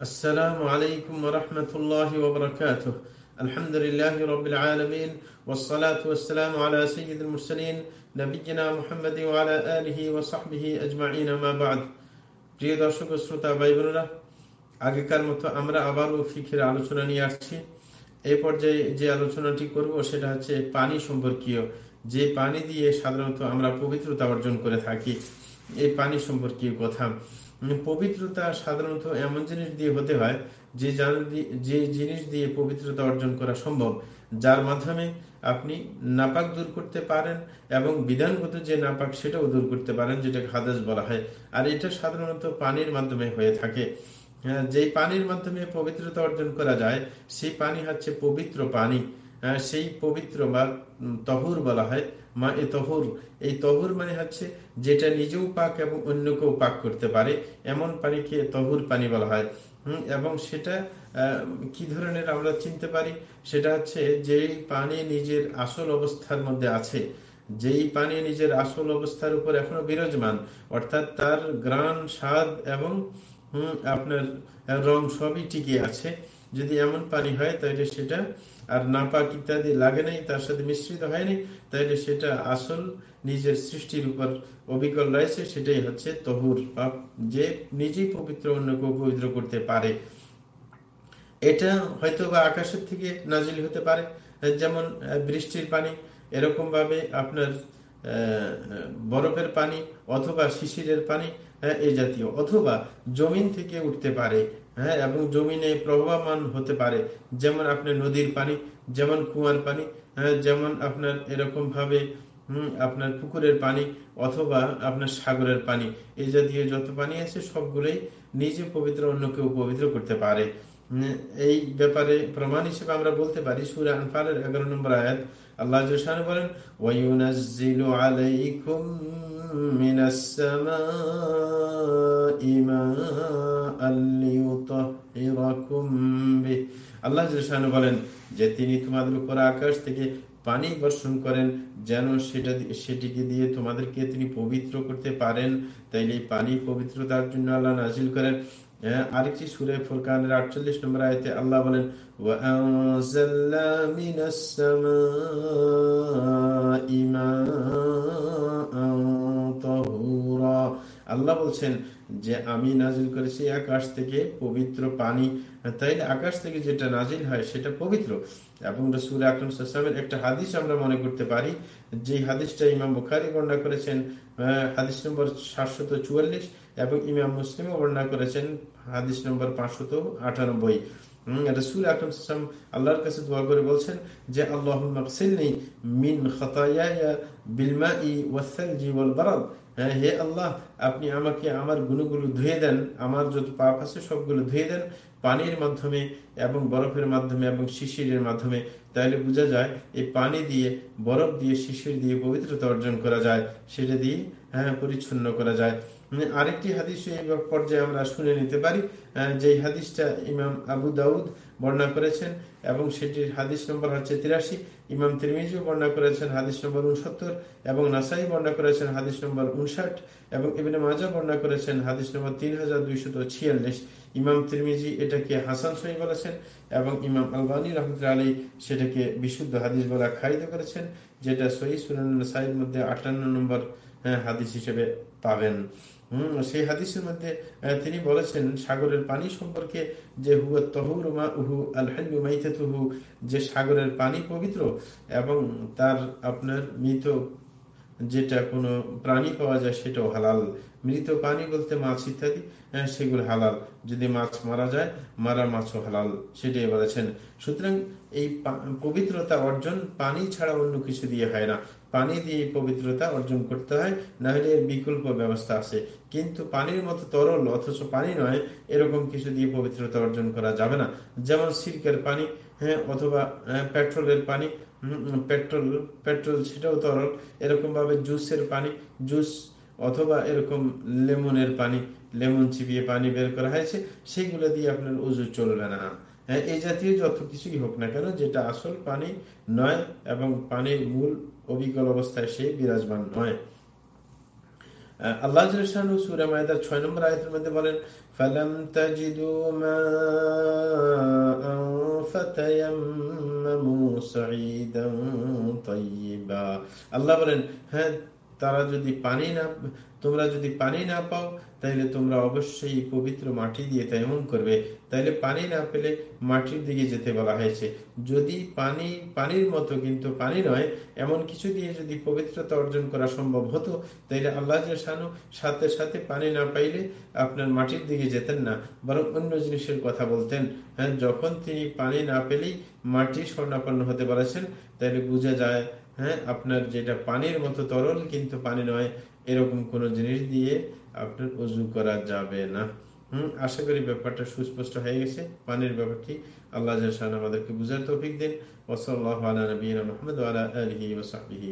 السلام عليكم ورحمة الله وبركاته الحمد لله رب العالمين والصلاة والسلام على سيد المرسلين نبينا محمد وعلى آله وصحبه أجمعين ما بعد প্রিয় দর্শক শ্রোতা ভাই বোনেরা আগেকার মতো আমরা আবারও ফিখের আলোচনা নিয়ে আসছি এই পর্যায়ে যে আলোচনাটি করব সেটা হচ্ছে পানি সম্পর্কীয় যে পানি দিয়ে সাধারণত আমরা পবিত্রতা অর্জন করে থাকি এই পানি সম্পর্কীয় কথা পবিত্রতা সাধারণত এমন জিনিস দিয়ে হতে হয় যে যে জিনিস দিয়ে পবিত্রতা অর্জন করা সম্ভব যার মাধ্যমে আপনি নাপাক দূর করতে পারেন এবং বিধানগত যে নাপাক সেটাও দূর করতে পারেন যেটাকে হাদাস বলা হয়। আর এটা সাধারণত পানির মাধ্যমে হয়ে থাকে। হ্যাঁ, যেই পানির মাধ্যমে পবিত্রতা অর্জন করা যায় সেই পানি হচ্ছে পবিত্র পানি। সেই পবিত্র বা তহুর বলা হয়, মা এ তহুর। এই তহুর মানে হচ্ছে যেটা নিজেও পাক এবং অন্যকেও পাক করতে পারে। এমন পানিকে তহুর পানি বলা হয়। এবং সেটা কি ধরনের আমরা চিনতে পারি? সেটা হচ্ছে যেই পানি নিজের আসল অবস্থার মধ্যে আছে, যেই পানি নিজের আসল অবস্থার উপর এখনও বিরাজমান, অর্থাৎ তার গ্রান স্বাদ এবং আপনার রং সবই টিকে আছে। যদি এমন পানি হয় তাহলে সেটা আর নাপাক ইত্যাদি লাগে নাই, তার সাথে মিশ্রিত হয়নি তাহলে সেটা আসল নিজের সৃষ্টির উপর অবিকল রয়েছে, সেটাই হচ্ছে তহুর যে নিজেই পবিত্র অন্যকে পবিত্র করতে পারে। এটা হয়তো বা আকাশের থেকে নাজিল হতে পারে। যেমন বৃষ্টির পানি এরকম ভাবে আপনার বরফের পানি অথবা শিশিরের পানি এই জাতীয়, অথবা জমিন থেকে উঠতে পারে। হ্যাঁ এবং জমিনে প্রবাহমান হতে পারে। যেমন আপনার নদীর পানি, যেমন কুয়ার পানি হ্যাঁ যেমন আপনার এরকম ভাবে আপনার পুকুরের পানি অথবা আপনার সাগরের পানি। এই জাতীয় যত পানি আছে, সবগুলোই নিজে পবিত্র অন্য কেউ পবিত্র করতে পারে। এই ব্যাপারে প্রমাণ হিসেবে আমরা বলতে পারি, সুরা আনফালের এগারো নম্বর আয়াত। আল্লাহ বলেন সামাই মাআন লিইউতাহিরাকুম বিহি আল্লাহ বলেন যে, তিনি তোমাদের উপর আকাশ থেকে পানি বর্ষণ করেন, যেন সেটা সেটিকে দিয়ে তোমাদেরকে তিনি পবিত্র করতে পারেন। তাইলে পানি পবিত্রতার জন্য আল্লাহ নাজিল করেন। আরেকটি সুরে ফুরকানের আটচল্লিশ নম্বর আয়তে আল্লাহ বলেন আল্লাহ বলছেন যে আমি নাজিল করেছি আকাশ থেকে পবিত্র পানি। তাইলে আকাশ থেকে যেটা নাজিল হয় সেটা পবিত্র। এবং রসুল আকরম সাল্লামের একটা হাদিস আমরা মনে করতে পারি। যে হাদিসটা ইমাম বুখারি বর্ণনা করেছেন হাদিস নম্বর সাতশত চুয়াল্লিশ এবং ইমাম মুসলিমও বর্ণনা করেছেন, হাদিস নম্বর পাঁচশত আটানব্বই। রসুল আকরম সাল্লাম আল্লাহর কাছে দোয়া করে বলছেন যে আল্লাহ মিন ওয়াসাল জিওয়াল বারাদ হ্যাঁ হে আল্লাহ, আপনি আমাকে আমার গুণগুলো ধুয়ে দেন, আমার যত পাপ আছে সবগুলো ধুয়ে দেন পানির মাধ্যমে এবং বরফের মাধ্যমে এবং শিশিরের মাধ্যমে। তাহলে বোঝা যায়, এই পানি দিয়ে, বরফ দিয়ে, শিশির দিয়ে পবিত্রতা অর্জন করা যায়, সেটা দিয়ে হ্যাঁ পরিচ্ছন্ন করা যায়। আরেকটি হাদিস এই পর্যায়ে আমরা শুনে নিতে পারি যে হাদিসটা ইমাম আবু দাউদ বর্ণনা করেছেন এবং সেটির হাদিস নম্বর হচ্ছে তিরাশি, ইমাম তিরমিজিও বর্ণনা করেছেন হাদিস নম্বর উনসত্তর এবং নাসাই বর্ণনা করেছেন হাদিস নম্বর উনষাট এবং ইবিনে মাজা বর্ণনা করেছেন হাদিস নম্বর তিন হাজার দুইশত ছিয়াল্লিশ। ইমাম তিরমিজি এটাকে হাসান সহি বলেছেন এবং ইমাম আলবানী রহমতুল্লা আলী সেটাকে বিশুদ্ধ হাদিস বলা আখ্যায়িত করেছেন, যেটা সহি সুনান সাইড মধ্যে আটান্ন নম্বর হাদিস হিসেবে পাবেন। হম, সেই হাদিসের মধ্যে তিনি বলেছেন, সাগরের পানি সম্পর্কে যে হু তহুর উহু যে সাগরের পানি পবিত্র এবং তার আপনার মৃত যেটা কোনো প্রাণী পাওয়া যায় সেটাও হালাল। মৃত পানি বলতে মাছ ইত্যাদি সেগুলো হালাল। যদি মাছ মারা যায়, মারা মাছও হালাল, সেটাই বলেছেন। সুতরাং এই পবিত্রতা অর্জন পানি ছাড়া অন্য কিছু দিয়ে হয় না। পানি দিয়ে পবিত্রতা অর্জন করতে হয় না হলে এর বিকল্প ব্যবস্থা আছে। কিন্তু পানির মতো তরল, অথচ পানি নয়, এরকম কিছু দিয়ে পবিত্রতা অর্জন করা যাবে না। যেমন সিল্কের পানি হ্যাঁ অথবা পেট্রোলের পানি পেট্রোল পেট্রোল সেটাও তরল। এরকম ভাবে জুসের পানি, জুস অথবা এরকম লেমনের পানি, লেমন চিপিয়ে পানি বের করা হয়েছে, সেগুলো দিয়ে আপনার উজু চলবে না। হ্যাঁ এই জাতীয় যত কিছুই হোক না কেন, যেটা আসল পানি নয় এবং পানির মূল অবিকল অবস্থায় সে বিরাজমান নয়। আল্লাহ জালাশানু সূরা মায়দার 6 নম্বর আয়াতের মধ্যে বলেন, ফালাম তাজিদু মাআন ফাতায়াম্মামু সাঈদান আল্লাহ বলেন হ্যাঁ তারা যদি পানি না, তোমরা যদি পানি না পাও, তাইলে তোমরা অবশ্যই পবিত্র মাটি দিয়ে তেমন করবে। তাইলে পানি না পেলে মাটির দিকে যেতে বলা হয়েছে। যদি পানি, পানির মতো কিন্তু পানি নয়, এমন কিছু দিয়ে যদি পবিত্রতা অর্জন করা সম্ভব হতো, তাইলে আল্লাহ শানু সাথে সাথে পানি না পাইলে আপনার মাটির দিকে যেতেন না, বরং অন্য জিনিসের কথা বলতেন। হ্যাঁ যখন তিনি পানি না পেলেই মাটি স্বর্ণাপন্ন হতে বলেছেন, তাইলে বোঝা যায় হ্যাঁ আপনার যেটা পানির মতো তরল, কিন্তু পানি নয়, এরকম কোন জিনিস দিয়ে আপনার উজু করা যাবে না। হম, আশা করি ব্যাপারটা সুস্পষ্ট হয়ে গেছে। পানির ব্যাপারটি আল্লাহ আমাদেরকে বুঝার তৌফিক দিন। ওসল আলী মোহাম্মদ আলা আলহি ওসাহি